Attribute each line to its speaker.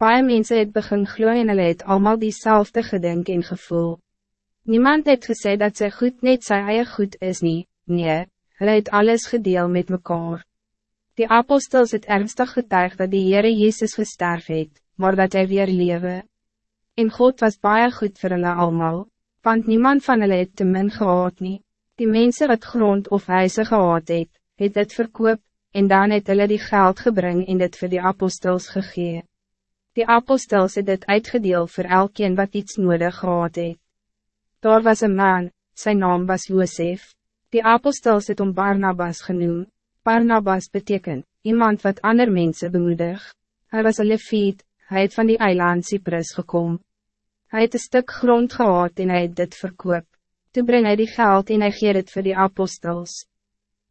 Speaker 1: Paie mense het begin glo en hulle het allemaal diezelfde gedink en gevoel. Niemand het gesê dat sy goed net sy eie goed is nie, nee, hulle het alles gedeel met mekaar. Die apostels het ernstig getuig dat die Heere Jezus gesterf het, maar dat hij weer lewe. En God was baie goed voor hulle allemaal, want niemand van hulle het te min gehad nie. Die mensen wat grond of huise gehad het, het dit verkoop, en dan het hulle die geld gebring en dit voor die apostels gegee. Die apostels het dit uitgedeel voor elkeen wat iets nodig gehad het. Daar was een man, zijn naam was Josef. Die apostels het om Barnabas genoemd. Barnabas betekent, iemand wat ander mensen bemoedig. Hij was een leviet, hij het van die eiland Cyprus gekomen. Hij het een stuk grond gehad en hij het dit verkoop. Toen breng hij die geld en hij geer het voor die apostels.